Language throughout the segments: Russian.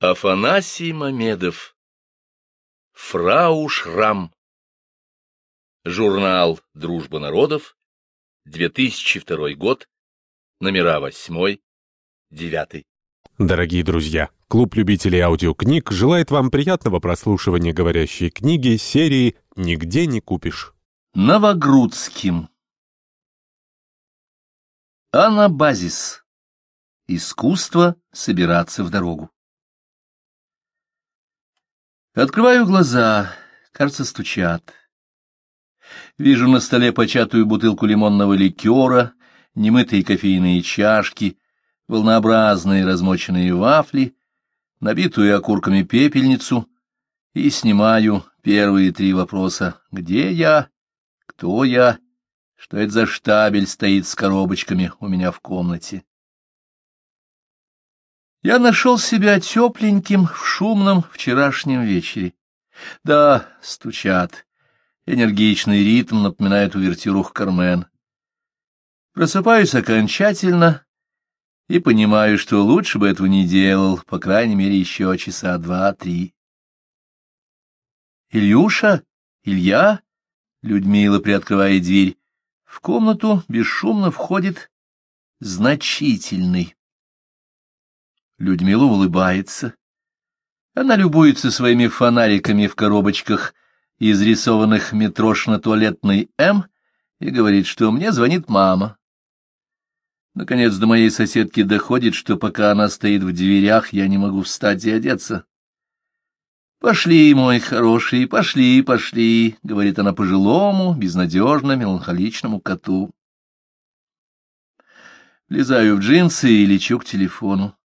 Афанасий Мамедов. Фрау Шрам. Журнал «Дружба народов», 2002 год, номера 8, 9. Дорогие друзья, клуб любителей аудиокниг желает вам приятного прослушивания говорящей книги серии «Нигде не купишь». Новогрудским. Анабазис. Искусство собираться в дорогу. Открываю глаза, кажется, стучат. Вижу на столе початую бутылку лимонного ликера, немытые кофейные чашки, волнообразные размоченные вафли, набитую окурками пепельницу, и снимаю первые три вопроса. Где я? Кто я? Что это за штабель стоит с коробочками у меня в комнате? Я нашел себя тепленьким в шумном вчерашнем вечере. Да, стучат. Энергичный ритм напоминает увертюру Кармен. Просыпаюсь окончательно и понимаю, что лучше бы этого не делал, по крайней мере, еще часа два-три. «Ильюша? Илья?» Людмила приоткрывает дверь. В комнату бесшумно входит значительный. Людмила улыбается. Она любуется своими фонариками в коробочках, изрисованных метрошно-туалетной «М», и говорит, что мне звонит мама. Наконец до моей соседки доходит, что пока она стоит в дверях, я не могу встать и одеться. «Пошли, мой хороший, пошли, пошли», — говорит она пожилому, безнадежно меланхоличному коту. Влезаю в джинсы и лечу к телефону.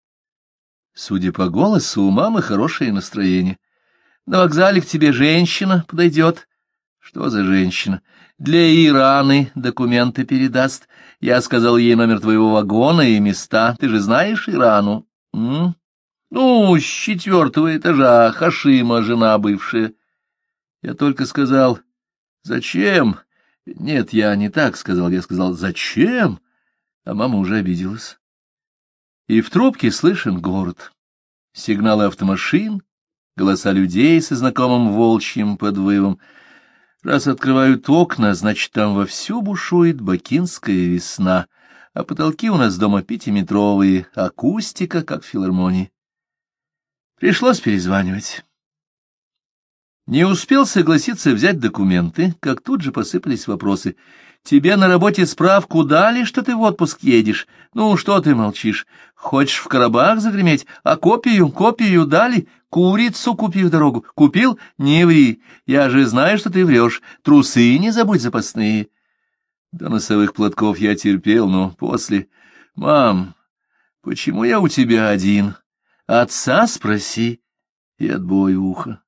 Судя по голосу, у мамы хорошее настроение. На вокзале к тебе женщина подойдет. Что за женщина? Для Ираны документы передаст. Я сказал ей номер твоего вагона и места. Ты же знаешь Ирану? М? Ну, с четвертого этажа, Хашима, жена бывшая. Я только сказал, зачем? Нет, я не так сказал, я сказал, зачем? А мама уже обиделась и в трубке слышен город. Сигналы автомашин, голоса людей со знакомым волчьим подвывом. Раз открывают окна, значит, там вовсю бушует бакинская весна, а потолки у нас дома пятиметровые, акустика, как в филармонии. Пришлось перезванивать. Не успел согласиться взять документы, как тут же посыпались вопросы — Тебе на работе справку дали, что ты в отпуск едешь? Ну, что ты молчишь? Хочешь в Карабах загреметь? А копию, копию дали? Курицу купи в дорогу. Купил? Не ври. Я же знаю, что ты врешь. Трусы не забудь запасные. До носовых платков я терпел, но после... Мам, почему я у тебя один? Отца спроси. И отбой ухо.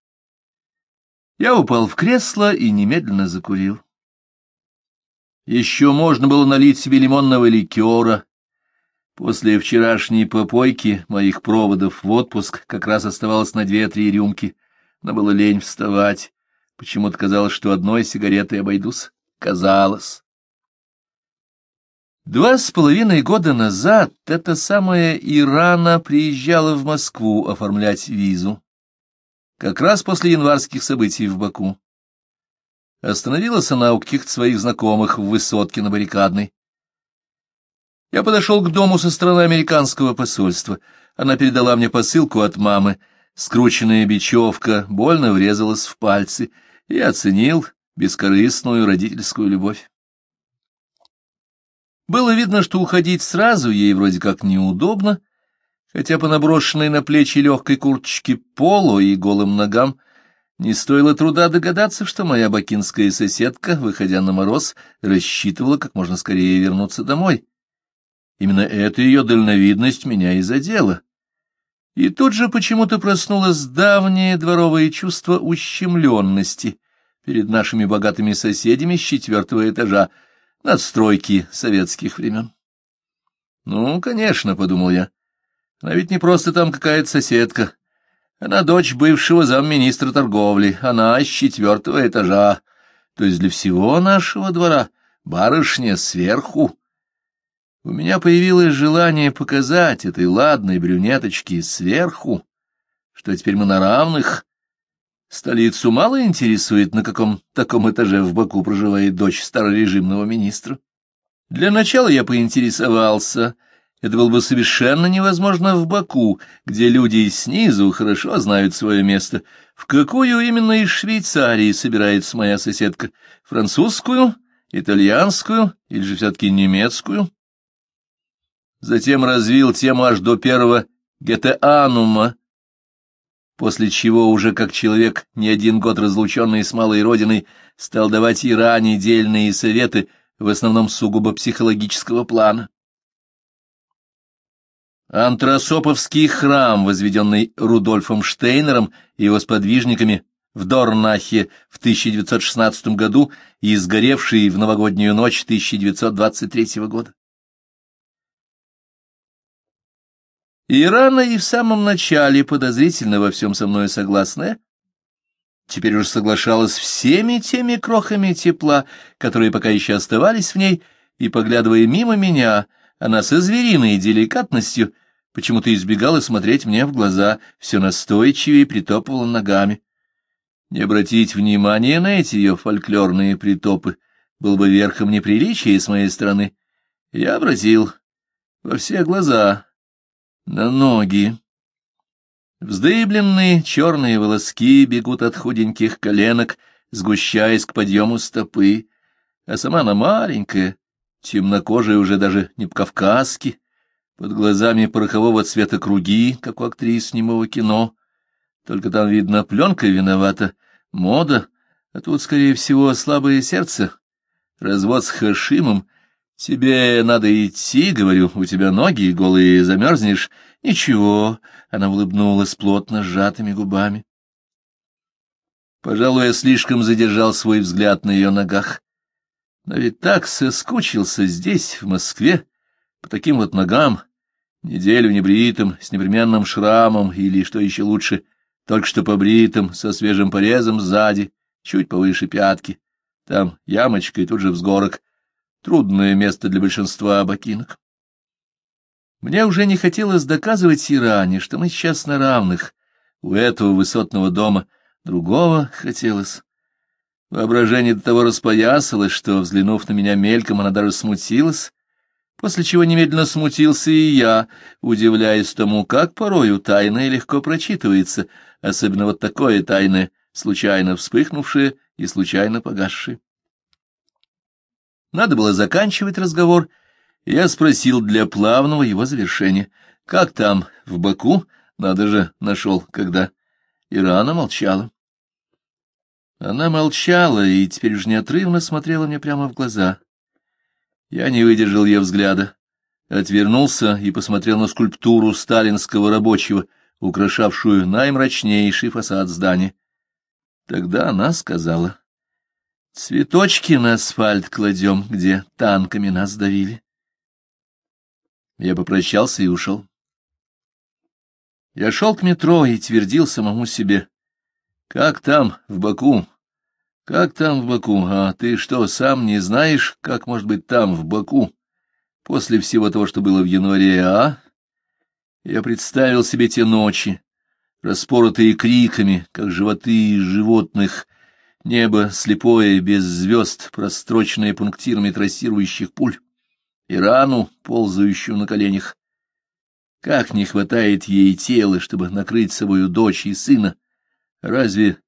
Я упал в кресло и немедленно закурил. Еще можно было налить себе лимонного ликера. После вчерашней попойки моих проводов в отпуск как раз оставалось на две-три рюмки, но было лень вставать. Почему-то казалось, что одной сигаретой обойдусь. Казалось. Два с половиной года назад эта самая Ирана приезжала в Москву оформлять визу. Как раз после январских событий в Баку. Остановилась она у каких-то своих знакомых в высотке на баррикадной. Я подошел к дому со стороны американского посольства. Она передала мне посылку от мамы. Скрученная бечевка больно врезалась в пальцы и оценил бескорыстную родительскую любовь. Было видно, что уходить сразу ей вроде как неудобно, хотя по наброшенной на плечи легкой курточке полу и голым ногам не стоило труда догадаться, что моя бакинская соседка, выходя на мороз, рассчитывала как можно скорее вернуться домой. Именно эта ее дальновидность меня и задела. И тут же почему-то проснулось давнее дворовое чувство ущемленности перед нашими богатыми соседями с четвертого этажа, надстройки советских времен. Ну, конечно, — подумал я, — она ведь не просто там какая-то соседка, она дочь бывшего замминистра торговли, она с четвертого этажа, то есть для всего нашего двора, барышня сверху. У меня появилось желание показать этой ладной брюнеточке сверху, Что теперь мы на равных? Столицу мало интересует, на каком таком этаже в Баку проживает дочь старорежимного министра. Для начала я поинтересовался. Это было бы совершенно невозможно в Баку, где люди снизу хорошо знают свое место. В какую именно из Швейцарии собирается моя соседка? Французскую, итальянскую или же все-таки немецкую? Затем развил тему аж до первого гетеанума, после чего уже как человек, не один год разлученный с малой родиной, стал давать Иране дельные советы, в основном сугубо психологического плана. Антросоповский храм, возведенный Рудольфом Штейнером и его сподвижниками в Дорнахе в 1916 году и сгоревший в новогоднюю ночь 1923 года. Ирана и в самом начале подозрительно во всем со мной согласная, теперь уже соглашалась всеми теми крохами тепла, которые пока еще оставались в ней, и, поглядывая мимо меня, она со звериной деликатностью почему-то избегала смотреть мне в глаза, все настойчивее притопывала ногами. Не обратить внимания на эти ее фольклорные притопы было бы верхом неприличия с моей стороны. Я обратил во все глаза, на ноги. Вздыбленные черные волоски бегут от худеньких коленок, сгущаясь к подъему стопы, а сама она маленькая, темнокожая уже даже не по-кавказски, под глазами порохового цвета круги, как у актрис немого кино. Только там, видно, пленка виновата, мода, а тут, скорее всего, слабое сердце. Развод с Хашимом Тебе надо идти, говорю, у тебя ноги голые, замерзнешь. Ничего, она улыбнулась плотно сжатыми губами. Пожалуй, я слишком задержал свой взгляд на ее ногах. Но ведь так соскучился здесь, в Москве, по таким вот ногам, неделю небритым, с непременным шрамом, или, что еще лучше, только что побритым, со свежим порезом сзади, чуть повыше пятки. Там ямочка и тут же взгорок — Трудное место для большинства абакинок. Мне уже не хотелось доказывать Иране, что мы сейчас на равных. У этого высотного дома другого хотелось. Воображение до того распоясалось, что, взглянув на меня мельком, она даже смутилась, после чего немедленно смутился и я, удивляясь тому, как порою тайное легко прочитывается, особенно вот такое тайное, случайно вспыхнувшее и случайно погасшее. Надо было заканчивать разговор, я спросил для плавного его завершения. «Как там, в Баку? Надо же, нашел, когда...» Ирана молчала. Она молчала и теперь уж неотрывно смотрела мне прямо в глаза. Я не выдержал ее взгляда, отвернулся и посмотрел на скульптуру сталинского рабочего, украшавшую наимрачнейший фасад здания. Тогда она сказала... Цветочки на асфальт кладем, где танками нас давили. Я попрощался и ушел. Я шел к метро и твердил самому себе. Как там, в Баку? Как там в Баку? А ты что, сам не знаешь, как может быть там, в Баку? После всего того, что было в январе, а? Я представил себе те ночи, распоротые криками, как животы животных, Небо слепое, без звезд, простроченное пунктирами трассирующих пуль, и рану, ползающую на коленях. Как не хватает ей тела, чтобы накрыть собою дочь и сына? Разве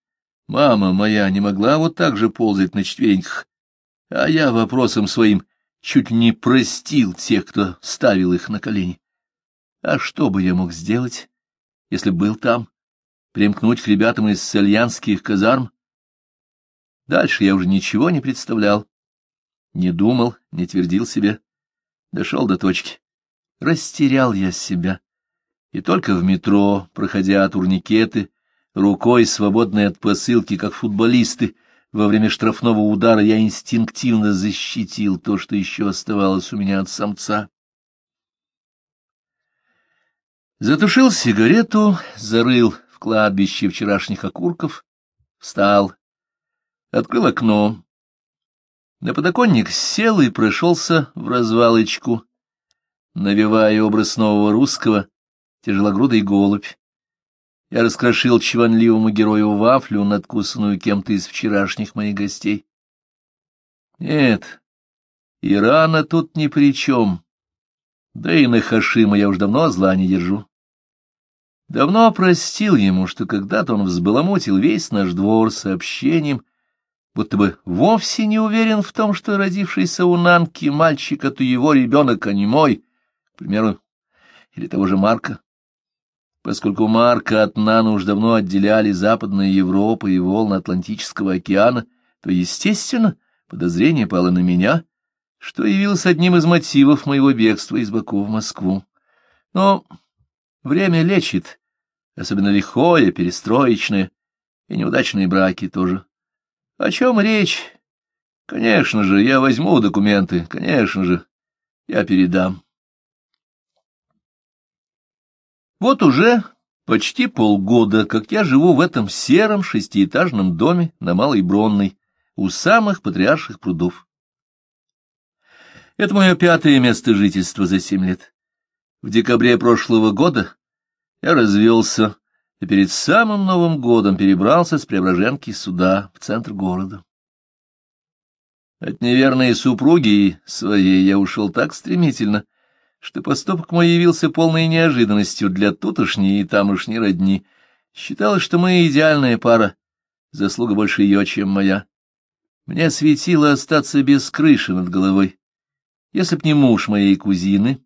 мама моя не могла вот так же ползать на четвереньках? А я вопросом своим чуть не простил тех, кто ставил их на колени. А что бы я мог сделать, если был там? Примкнуть к ребятам из сальянских казарм? Дальше я уже ничего не представлял. Не думал, не твердил себе. Дошел до точки. Растерял я себя. И только в метро, проходя турникеты, рукой, свободной от посылки, как футболисты, во время штрафного удара я инстинктивно защитил то, что еще оставалось у меня от самца. Затушил сигарету, зарыл в кладбище вчерашних окурков, встал открыл окно. На подоконник сел и прошелся в развалочку, навевая образ нового русского, тяжелогрудый голубь. Я раскрошил чванливому герою вафлю, надкусанную кем-то из вчерашних моих гостей. Нет, Ирана тут ни при чем. Да и на Хашима я уж давно зла не держу. Давно простил ему, что когда-то он взбаламутил весь наш двор сообщением, будто бы вовсе не уверен в том, что родившийся у Нанки мальчик — это его ребенок, а не мой, к примеру, или того же Марка. Поскольку Марка от Нана уж давно отделяли Западная Европа и волны Атлантического океана, то, естественно, подозрение пало на меня, что явилось одним из мотивов моего бегства из Баку в Москву. Но время лечит, особенно лихое, перестроечное, и неудачные браки тоже. О чем речь? Конечно же, я возьму документы, конечно же, я передам. Вот уже почти полгода, как я живу в этом сером шестиэтажном доме на Малой Бронной, у самых патриарших прудов. Это мое пятое место жительства за семь лет. В декабре прошлого года я развелся и перед самым Новым годом перебрался с Преображенки сюда, в центр города. От неверной супруги своей я ушел так стремительно, что поступок мой явился полной неожиданностью для тутошней и тамошней родни. Считалось, что мы идеальная пара, заслуга больше ее, чем моя. Мне светило остаться без крыши над головой. Если б не муж моей кузины,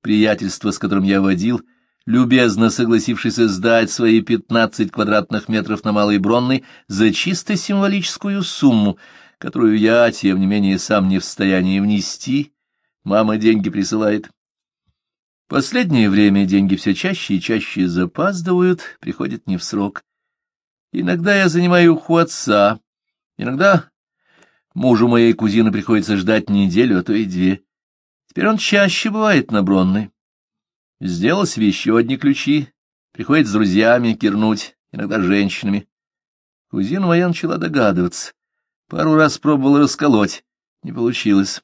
приятельство, с которым я водил, любезно согласившийся сдать свои пятнадцать квадратных метров на Малой Бронной за чисто символическую сумму, которую я, тем не менее, сам не в состоянии внести, мама деньги присылает. Последнее время деньги все чаще и чаще запаздывают, приходят не в срок. Иногда я занимаю их у отца, иногда Мужу моей кузины приходится ждать неделю, а то и две. Теперь он чаще бывает на Бронной. Сделал себе еще одни ключи, приходит с друзьями кирнуть, иногда женщинами. Кузина моя начала догадываться. Пару раз пробовала расколоть, не получилось.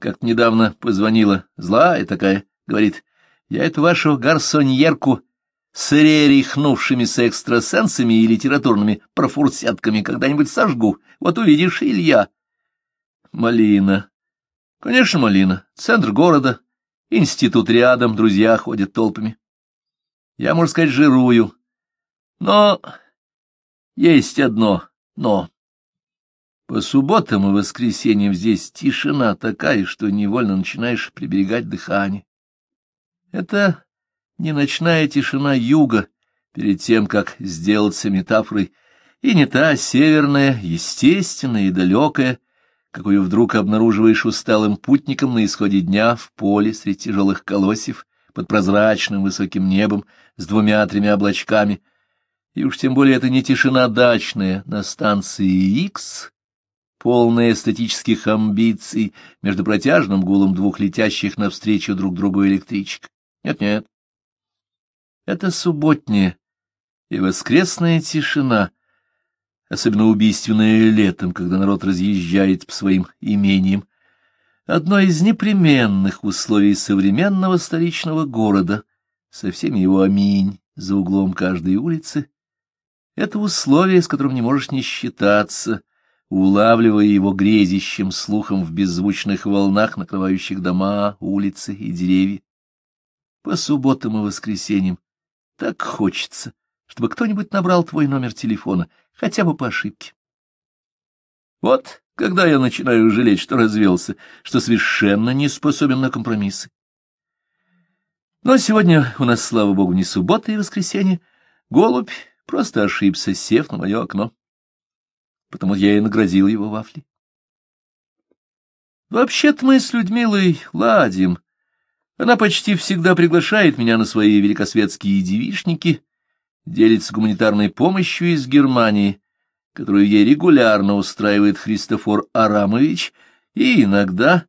Как недавно позвонила, злая такая, говорит, я эту вашу гарсоньерку с рерихнувшимися экстрасенсами и литературными профурсятками когда-нибудь сожгу. Вот увидишь, Илья. Малина. Конечно, Малина. Центр города. Институт рядом, друзья ходят толпами. Я, можно сказать, жирую. Но есть одно «но». По субботам и воскресеньям здесь тишина такая, что невольно начинаешь приберегать дыхание. Это не ночная тишина юга перед тем, как сделаться метафорой, и не та северная, естественная и далекая, какую вдруг обнаруживаешь усталым путником на исходе дня в поле среди тяжелых колосьев под прозрачным высоким небом с двумя-тремя облачками, и уж тем более это не тишина дачная на станции Икс, полная эстетических амбиций между протяжным гулом двух летящих навстречу друг другу электричек. Нет-нет, это субботняя и воскресная тишина, особенно убийственная летом, когда народ разъезжает по своим имениям. Одно из непременных условий современного столичного города, со всеми его аминь за углом каждой улицы, это условие, с которым не можешь не считаться, улавливая его грезящим слухом в беззвучных волнах, накрывающих дома, улицы и деревья. По субботам и воскресеньям так хочется, чтобы кто-нибудь набрал твой номер телефона, хотя бы по ошибке. Вот когда я начинаю жалеть, что развелся, что совершенно не способен на компромиссы. Но сегодня у нас, слава богу, не суббота и воскресенье. Голубь просто ошибся, сев на мое окно. Потому я и наградил его вафли. Вообще-то мы с Людмилой ладим, она почти всегда приглашает меня на свои великосветские девишники, делится гуманитарной помощью из Германии, которую ей регулярно устраивает Христофор Арамович, и иногда,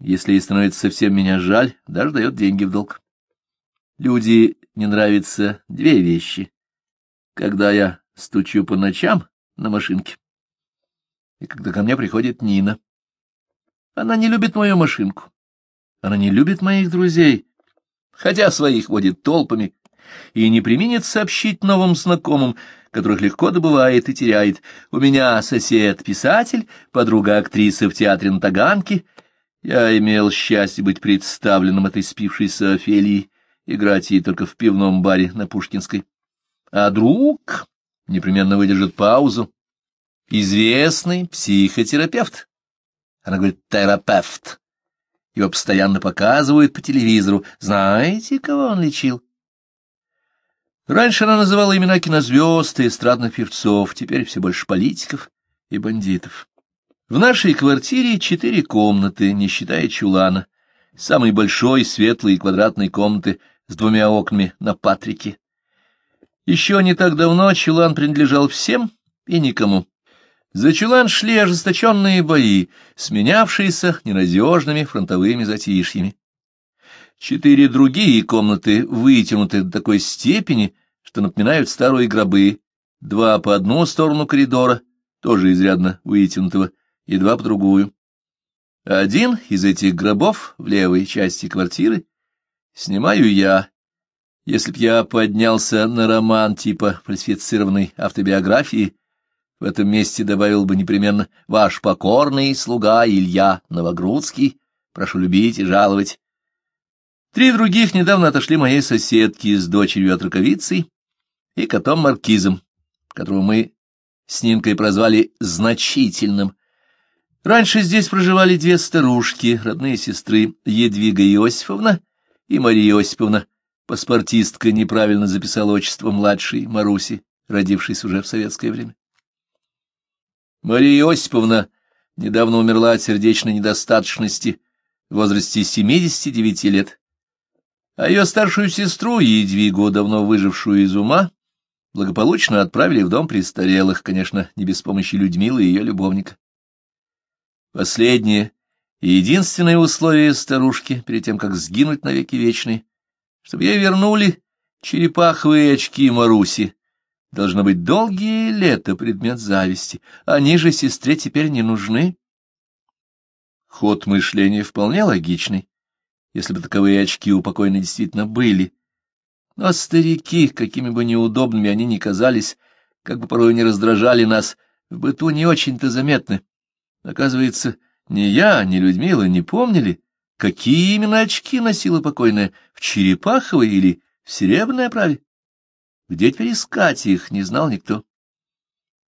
если ей становится совсем меня жаль, даже дает деньги в долг. Люди не нравятся две вещи. Когда я стучу по ночам на машинке, и когда ко мне приходит Нина. Она не любит мою машинку. Она не любит моих друзей, хотя своих водит толпами, и не применит сообщить новым знакомым, которых легко добывает и теряет. У меня сосед-писатель, подруга актрисы в театре на Таганке. Я имел счастье быть представленным этой спившейся Офелией, играть ей только в пивном баре на Пушкинской. А друг непременно выдержит паузу. Известный психотерапевт. Она говорит «терапевт». Его постоянно показывают по телевизору. Знаете, кого он лечил? Раньше она называла имена кинозвезд и эстрадных певцов, теперь все больше политиков и бандитов. В нашей квартире четыре комнаты, не считая чулана. Самой большой, светлой и квадратной комнаты с двумя окнами на Патрике. Еще не так давно чулан принадлежал всем и никому. За чулан шли ожесточенные бои, сменявшиеся ненадежными фронтовыми затишьями. Четыре другие комнаты вытянуты до такой степени, что напоминают старые гробы, два по одну сторону коридора, тоже изрядно вытянутого, и два по другую. Один из этих гробов в левой части квартиры снимаю я. Если б я поднялся на роман типа фальсифицированной автобиографии, в этом месте добавил бы непременно «Ваш покорный слуга Илья Новогрудский, прошу любить и жаловать». Три других недавно отошли моей соседки с дочерью-отраковицей и котом-маркизом, которого мы с Нинкой прозвали «значительным». Раньше здесь проживали две старушки, родные сестры Едвига Иосифовна и Мария Осиповна. Паспортистка неправильно записала отчество младшей Маруси, родившейся уже в советское время. Мария Осиповна недавно умерла от сердечной недостаточности в возрасте 79 лет, а ее старшую сестру, Едвигу, давно выжившую из ума, благополучно отправили в дом престарелых, конечно, не без помощи Людмилы и ее любовника. Последнее и единственное условие старушки перед тем, как сгинуть навеки вечные, чтобы ей вернули черепаховые очки Маруси. Должно быть долгие лета предмет зависти, они же сестре теперь не нужны. Ход мышления вполне логичный, если бы таковые очки у покойной действительно были. Но старики, какими бы неудобными они ни казались, как бы порой не раздражали нас, в быту не очень-то заметны. Оказывается, ни я, ни Людмила не помнили, какие именно очки носила покойная, в черепаховой или в серебряной оправе. Где теперь искать их, не знал никто.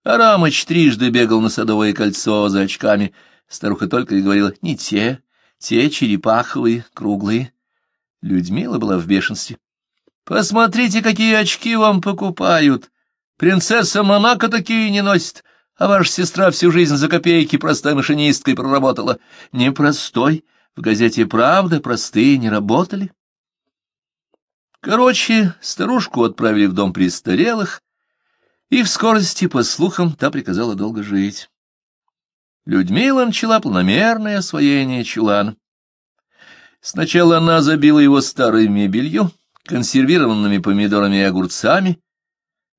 Арамыч трижды бегал на Садовое кольцо за очками. Старуха только и говорила, не те, те черепаховые, круглые. Людмила была в бешенстве. Посмотрите, какие очки вам покупают. Принцесса Монако такие не носит, а ваша сестра всю жизнь за копейки простой машинисткой проработала. Не простой, в газете «Правда» простые не работали. Короче, старушку отправили в дом престарелых, и в скорости, по слухам, та приказала долго жить. Людмила начала планомерное освоение чулана. Сначала она забила его старой мебелью, консервированными помидорами и огурцами,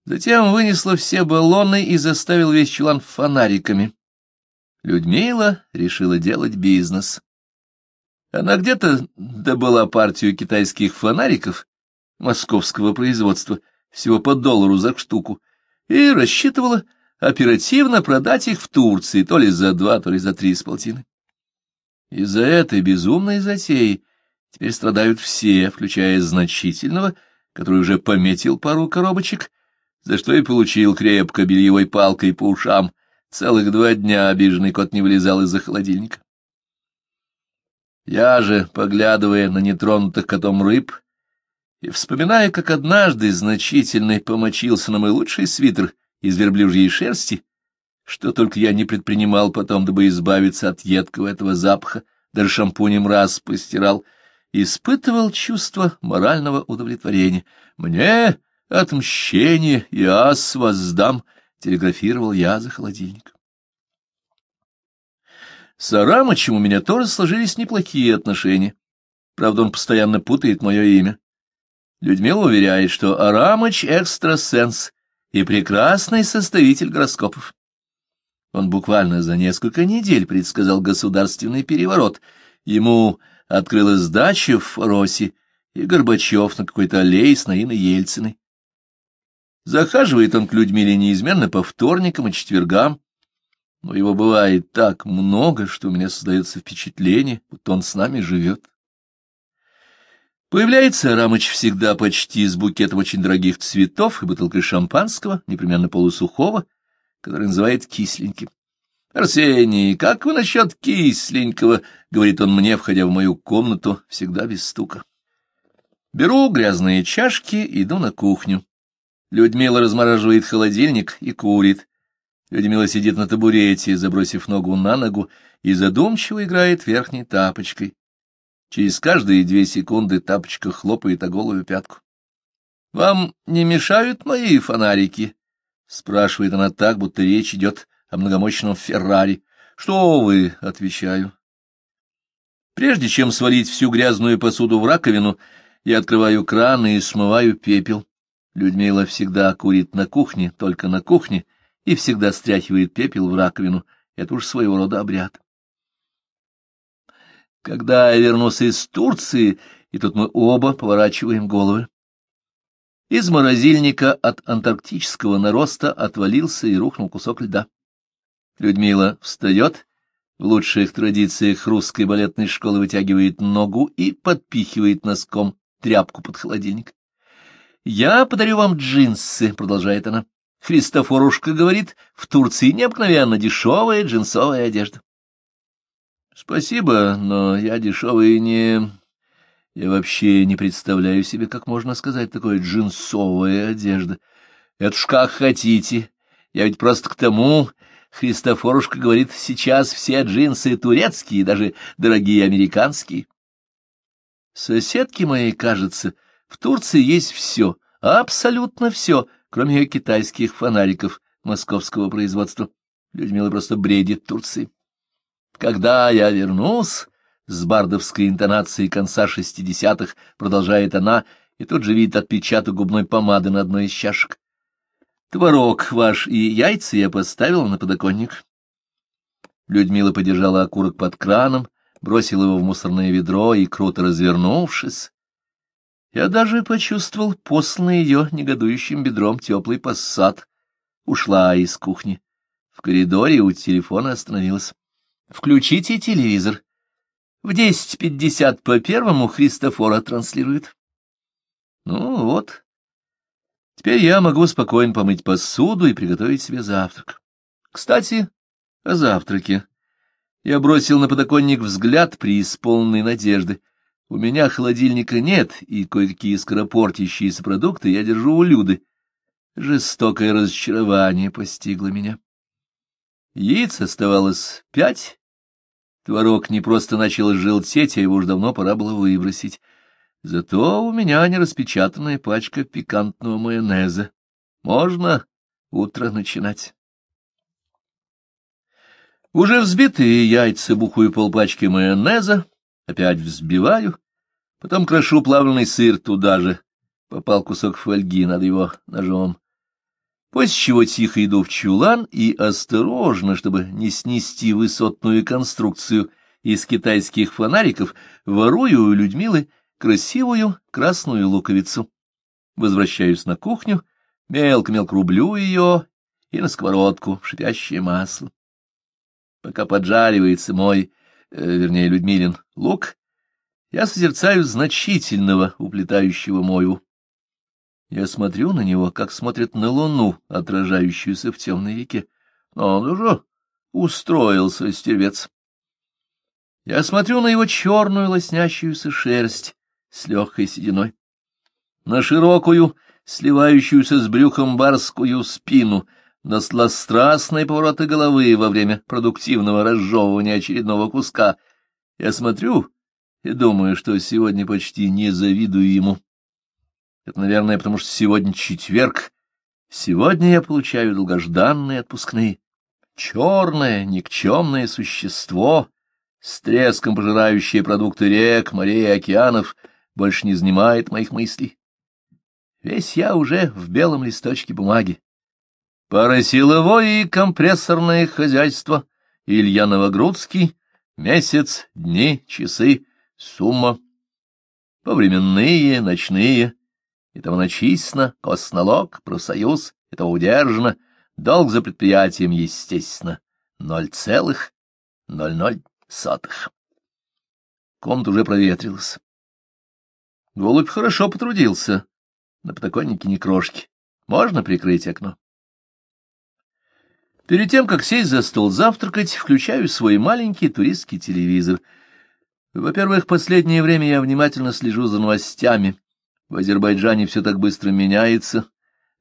затем вынесла все баллоны и заставила весь чулан фонариками. Людмила решила делать бизнес. Она где-то добыла партию китайских фонариков московского производства, всего по доллару за штуку, и рассчитывала оперативно продать их в Турции то ли за два, то ли за три с полтины. Из-за этой безумной затеи теперь страдают все, включая значительного, который уже пометил пару коробочек, за что и получил крепко бельевой палкой по ушам. Целых два дня обиженный кот не вылезал из-за холодильника. Я же, поглядывая на нетронутых котом рыб, и, вспоминая, как однажды значительный помочился на мой лучший свитер из верблюжьей шерсти, что только я не предпринимал потом, дабы избавиться от едкого этого запаха, даже шампунем раз постирал, испытывал чувство морального удовлетворения. «Мне отмщение, я ас воздам», — телеграфировал я за холодильник. С Арамычем у меня тоже сложились неплохие отношения. Правда, он постоянно путает мое имя. Людмила уверяет, что Арамыч — экстрасенс и прекрасный составитель гороскопов. Он буквально за несколько недель предсказал государственный переворот. Ему открылась дача в Форосе, и Горбачев на какой-то аллее с Наиной Ельциной. Захаживает он к Людмиле неизменно по вторникам и четвергам, но его бывает так много, что у меня создается впечатление, будто он с нами живет. Появляется Рамыч всегда почти с букетом очень дорогих цветов и бутылкой шампанского, непременно полусухого, который называет кисленьким. «Арсений, как вы насчет кисленького?» — говорит он мне, входя в мою комнату, всегда без стука. Беру грязные чашки, иду на кухню. Людмила размораживает холодильник и курит. Людмила сидит на табурете, забросив ногу на ногу, и задумчиво играет верхней тапочкой. Через каждые две секунды тапочка хлопает о голую пятку. — Вам не мешают мои фонарики? — спрашивает она так, будто речь идет о многомощном Феррари. — Что вы? — отвечаю. Прежде чем свалить всю грязную посуду в раковину, я открываю кран и смываю пепел. Людмила всегда курит на кухне, только на кухне, и всегда стряхивает пепел в раковину. Это уж своего рода обряд. Когда я вернулся из Турции, и тут мы оба поворачиваем головы. Из морозильника от антарктического нароста отвалился и рухнул кусок льда. Людмила встает, в лучших традициях русской балетной школы вытягивает ногу и подпихивает носком тряпку под холодильник. «Я подарю вам джинсы», — продолжает она. Христофорушка говорит, в Турции необыкновенно дешевая джинсовая одежда. Спасибо, но я дешевый не... Я вообще не представляю себе, как можно сказать такое джинсовая одежда. Это ж как хотите. Я ведь просто к тому... Христофорушка говорит, сейчас все джинсы турецкие, даже дорогие американские. Соседки моей, кажется, в Турции есть все, абсолютно все, кроме ее китайских фонариков московского производства. Людмила просто бредит Турции. Когда я вернусь, с бардовской интонацией конца шестидесятых продолжает она, и тут же видит отпечаток губной помады на одной из чашек. Творог ваш и яйца я поставила на подоконник. Людмила подержала окурок под краном, бросил его в мусорное ведро и, круто развернувшись, я даже почувствовал посланный ее негодующим бедром теплый пассат. Ушла из кухни. В коридоре у телефона остановилась. «Включите телевизор. В десять пятьдесят по первому Христофора транслирует». Ну вот. Теперь я могу спокойно помыть посуду и приготовить себе завтрак. Кстати, о завтраке. Я бросил на подоконник взгляд при исполненной надежды. У меня холодильника нет, и кое-какие скоропортящиеся продукты я держу у Люды. Жестокое разочарование постигло меня. Яиц оставалось пять. Творог не просто начал желтеть, а его уж давно пора было выбросить. Зато у меня нераспечатанная пачка пикантного майонеза. Можно утро начинать. Уже взбитые яйца бухую полпачки майонеза, опять взбиваю, потом крошу плавленый сыр туда же. Попал кусок фольги, надо его ножом. После чего тихо иду в чулан и осторожно, чтобы не снести высотную конструкцию из китайских фонариков, ворую у Людмилы красивую красную луковицу. Возвращаюсь на кухню, мелко-мелко рублю ее и на сковородку шипящее масло. Пока поджаривается мой, э, вернее, Людмилин, лук, я созерцаю значительного уплетающего мою. Я смотрю на него, как смотрят на луну, отражающуюся в темной реке. Он уже устроился, стервец. Я смотрю на его черную лоснящуюся шерсть с легкой сединой, на широкую, сливающуюся с брюхом барскую спину — на сладострастные повороты головы во время продуктивного разжевывания очередного куска. Я смотрю и думаю, что сегодня почти не завидую ему. Это, наверное, потому что сегодня четверг. Сегодня я получаю долгожданные отпускные. Черное, никчемное существо, с треском пожирающее продукты рек, морей и океанов, больше не занимает моих мыслей. Весь я уже в белом листочке бумаги, Паросиловое и компрессорное хозяйство. Илья Новогрудский. Месяц, дни, часы, сумма. Повременные, ночные, и того начислено, косналог, профсоюз, и того удержано, долг за предприятием, естественно, ноль целых ноль ноль сотых. Комната уже проветрилась. Голубь хорошо потрудился. На подоконнике не крошки. Можно прикрыть окно. Перед тем, как сесть за стол завтракать, включаю свой маленький туристский телевизор. Во-первых, последнее время я внимательно слежу за новостями. В Азербайджане все так быстро меняется.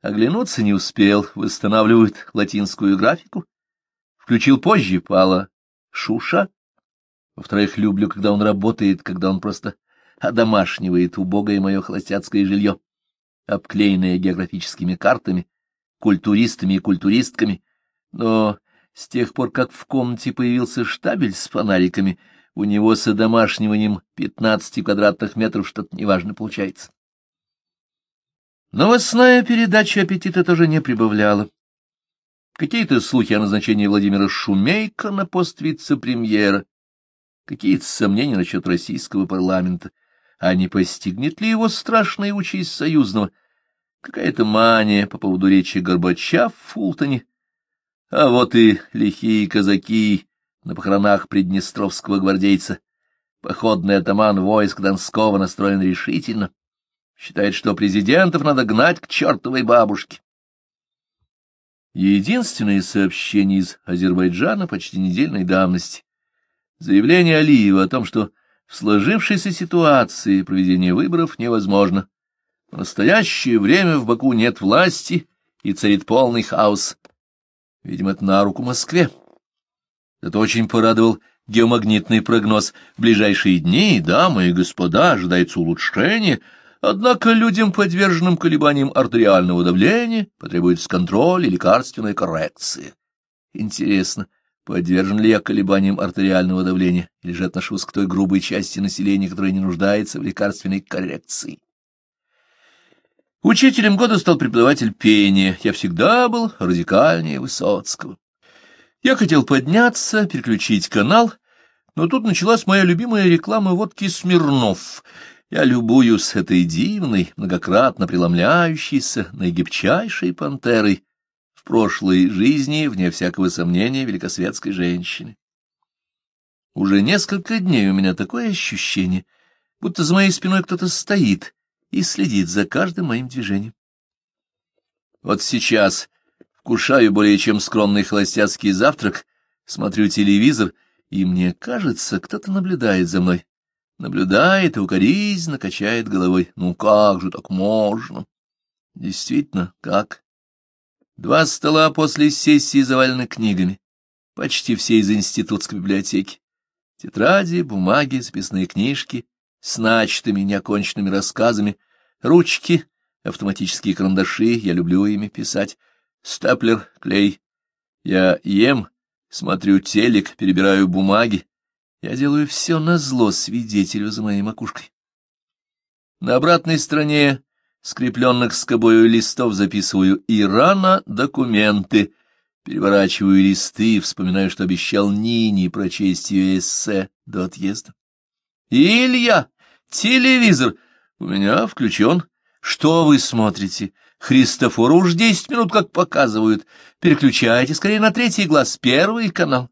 Оглянуться не успел, восстанавливают латинскую графику. Включил позже, пала Шуша. Во-вторых, люблю, когда он работает, когда он просто одомашнивает убогое мое холостяцкое жилье, обклеенное географическими картами, культуристами и культуристками, но с тех пор, как в комнате появился штабель с фонариками, у него с одомашниванием 15 квадратных метров что-то неважно получается. Новостная передача аппетита тоже не прибавляла. Какие-то слухи о назначении Владимира Шумейка на пост вице-премьера, какие-то сомнения насчет российского парламента, а не постигнет ли его страшная участь союзного, какая-то мания по поводу речи Горбача в Фултоне, а вот и лихие казаки на похоронах приднестровского гвардейца. Походный атаман войск Донского настроен решительно. Считает, что президентов надо гнать к чертовой бабушке. Единственное сообщение из Азербайджана почти недельной давности. Заявление Алиева о том, что в сложившейся ситуации проведение выборов невозможно. В настоящее время в Баку нет власти и царит полный хаос. Видимо, это на руку Москве. Это очень порадовал геомагнитный прогноз. В ближайшие дни, дамы и господа, ожидается улучшение, однако людям, подверженным колебаниям артериального давления, потребуется контроль и лекарственная коррекция. Интересно, подвержен ли я колебаниям артериального давления, или же отношусь к той грубой части населения, которая не нуждается в лекарственной коррекции? Учителем года стал преподаватель пения. Я всегда был радикальнее Высоцкого. Я хотел подняться, переключить канал, но тут началась моя любимая реклама водки «Смирнов». Я любуюсь этой дивной, многократно преломляющейся, наигибчайшей пантерой в прошлой жизни, вне всякого сомнения, великосветской женщины. Уже несколько дней у меня такое ощущение, будто за моей спиной кто-то стоит — и следит за каждым моим движением. Вот сейчас вкушаю более чем скромный холостяцкий завтрак, смотрю телевизор, и мне кажется, кто-то наблюдает за мной. Наблюдает и укоризненно качает головой. Ну как же так можно? Действительно, как? Два стола после сессии завалены книгами, почти все из институтской библиотеки. Тетради, бумаги, записные книжки, с начатыми неоконченными рассказами, ручки, автоматические карандаши, я люблю ими писать, степлер, клей. Я ем, смотрю телек, перебираю бумаги. Я делаю все на зло свидетелю за моей макушкой. На обратной стороне скрепленных скобою листов записываю «Ирана документы», переворачиваю листы, вспоминаю, что обещал Нине прочесть ее эссе до отъезда. Илья, телевизор у меня включен. Что вы смотрите? Христофору уж десять минут как показывают. Переключайте скорее на третий глаз, первый канал.